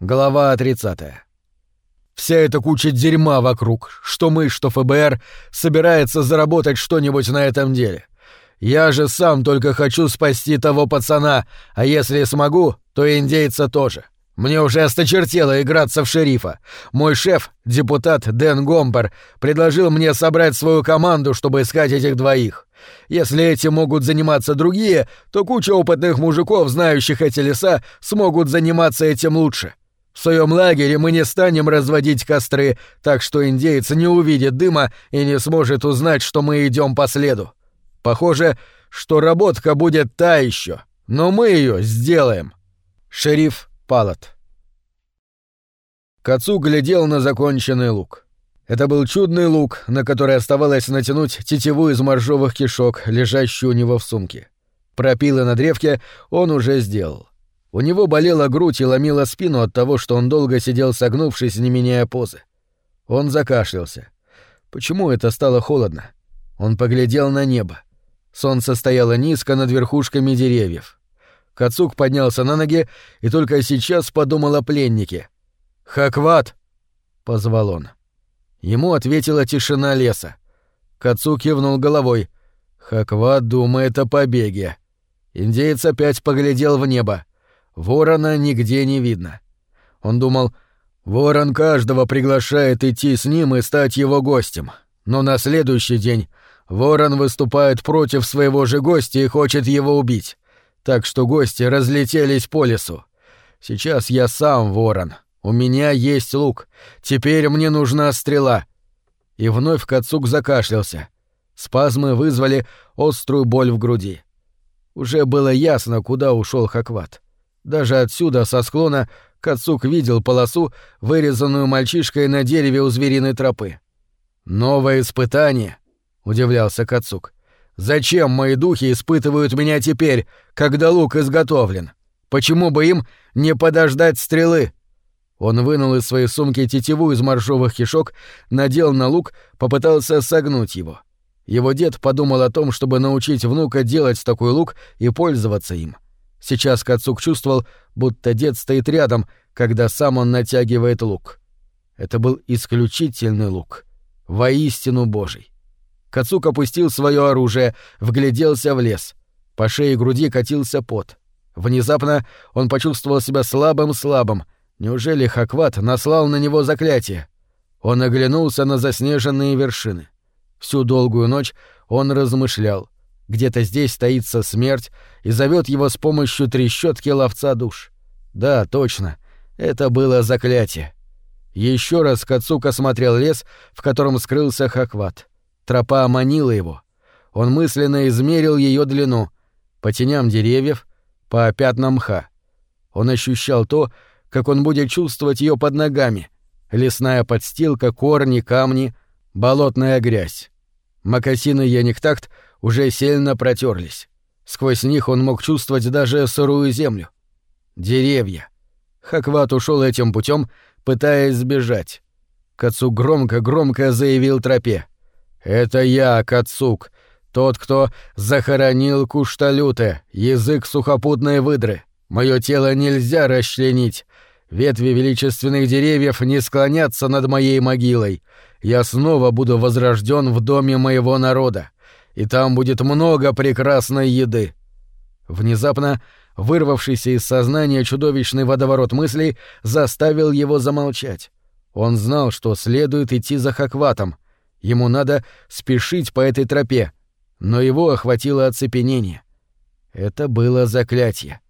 Глава 30. Вся эта куча дерьма вокруг, что мы, что ФБР, собирается заработать что-нибудь на этом деле. Я же сам только хочу спасти того пацана, а если смогу, то индейца тоже. Мне уже осточертело играться в шерифа. Мой шеф, депутат Дэн Гомбер, предложил мне собрать свою команду, чтобы искать этих двоих. Если этим могут заниматься другие, то куча опытных мужиков, знающих эти леса, смогут заниматься этим лучше. В своем лагере мы не станем разводить костры, так что индейец не увидит дыма и не сможет узнать, что мы идем по следу. Похоже, что работка будет та еще, но мы ее сделаем. Шериф Палат. Кацу глядел на законченный лук. Это был чудный лук, на который оставалось натянуть тетиву из моржовых кишок, лежащую у него в сумке. Пропилы на древке он уже сделал. У него болела грудь и ломила спину от того, что он долго сидел согнувшись, не меняя позы. Он закашлялся. Почему это стало холодно? Он поглядел на небо. Солнце стояло низко над верхушками деревьев. Кацук поднялся на ноги и только сейчас подумал о пленнике. «Хакват!» — позвал он. Ему ответила тишина леса. Кацук кивнул головой. Хакват думает о побеге. Индеец опять поглядел в небо. Ворона нигде не видно. Он думал, ворон каждого приглашает идти с ним и стать его гостем. Но на следующий день ворон выступает против своего же гостя и хочет его убить. Так что гости разлетелись по лесу. Сейчас я сам ворон. У меня есть лук. Теперь мне нужна стрела. И вновь Кацук закашлялся. Спазмы вызвали острую боль в груди. Уже было ясно, куда ушел Хакват. Даже отсюда, со склона, Кацук видел полосу, вырезанную мальчишкой на дереве у звериной тропы. «Новое испытание?» — удивлялся Кацук. «Зачем мои духи испытывают меня теперь, когда лук изготовлен? Почему бы им не подождать стрелы?» Он вынул из своей сумки тетиву из моржовых кишок, надел на лук, попытался согнуть его. Его дед подумал о том, чтобы научить внука делать такой лук и пользоваться им. — Сейчас Кацук чувствовал, будто дед стоит рядом, когда сам он натягивает лук. Это был исключительный лук. Воистину божий. Кацук опустил свое оружие, вгляделся в лес. По шее и груди катился пот. Внезапно он почувствовал себя слабым-слабым. Неужели Хакват наслал на него заклятие? Он оглянулся на заснеженные вершины. Всю долгую ночь он размышлял — где-то здесь стоится смерть и зовет его с помощью трещотки ловца душ. Да, точно. Это было заклятие. Еще раз Кацук осмотрел лес, в котором скрылся Хакват. Тропа манила его. Он мысленно измерил ее длину. По теням деревьев, по пятнам мха. Он ощущал то, как он будет чувствовать ее под ногами. Лесная подстилка, корни, камни, болотная грязь. Макасины Яниктакт уже сильно протерлись. Сквозь них он мог чувствовать даже сырую землю. Деревья. Хакват ушел этим путем, пытаясь сбежать. Кацук громко-громко заявил тропе. «Это я, Кацук, тот, кто захоронил Кушталюте, язык сухопутной выдры. Мое тело нельзя расчленить. Ветви величественных деревьев не склонятся над моей могилой. Я снова буду возрожден в доме моего народа и там будет много прекрасной еды. Внезапно вырвавшийся из сознания чудовищный водоворот мыслей заставил его замолчать. Он знал, что следует идти за Хакватом. Ему надо спешить по этой тропе. Но его охватило оцепенение. Это было заклятие.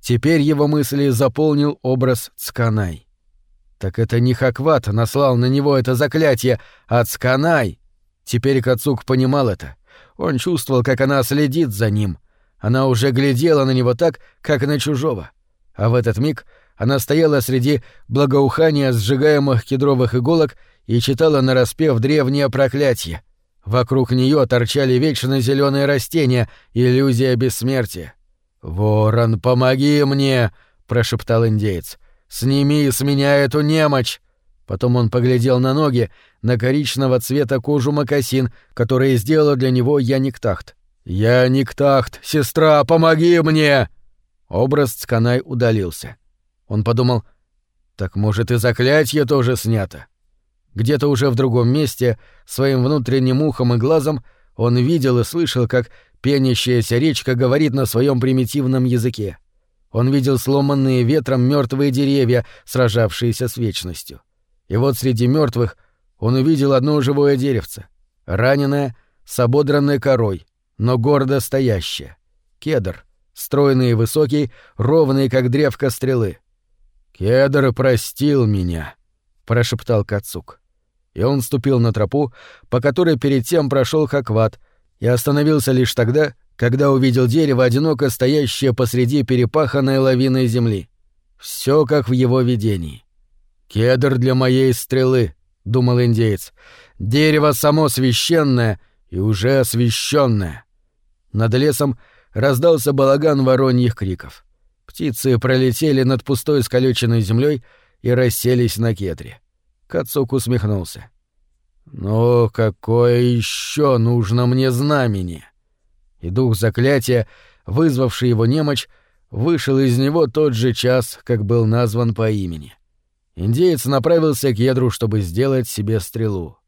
Теперь его мысли заполнил образ Цканай. Так это не Хакват наслал на него это заклятие, а Цканай. Теперь Кацук понимал это. Он чувствовал, как она следит за ним. Она уже глядела на него так, как на чужого. А в этот миг она стояла среди благоухания сжигаемых кедровых иголок и читала нараспев древнее проклятие. Вокруг нее торчали вечно зеленые растения, иллюзия бессмертия. «Ворон, помоги мне!» — прошептал индеец. «Сними с меня эту немочь!» Потом он поглядел на ноги, на коричневого цвета кожу мокасин, которые сделала для него Яниктахт. «Яниктахт, сестра, помоги мне!» Образ Цканай удалился. Он подумал, Так может и заклятие тоже снято? Где-то уже в другом месте, своим внутренним ухом и глазом, он видел и слышал, как пенящаяся речка говорит на своем примитивном языке. Он видел сломанные ветром мертвые деревья, сражавшиеся с вечностью. И вот среди мертвых он увидел одно живое деревце, раненое, с ободранной корой, но гордо стоящее. Кедр, стройный и высокий, ровный, как древко стрелы. «Кедр простил меня», — прошептал Кацук. И он ступил на тропу, по которой перед тем прошел Хакват, и остановился лишь тогда, когда увидел дерево, одиноко стоящее посреди перепаханной лавиной земли. Все как в его видении. «Кедр для моей стрелы», — думал индеец. «Дерево само священное и уже освященное». Над лесом раздался балаган вороньих криков. Птицы пролетели над пустой сколюченной землей и расселись на кедре. Кацук усмехнулся. «Но какое еще нужно мне знамение?» И дух заклятия, вызвавший его немочь, вышел из него тот же час, как был назван по имени. Индеец направился к ядру, чтобы сделать себе стрелу.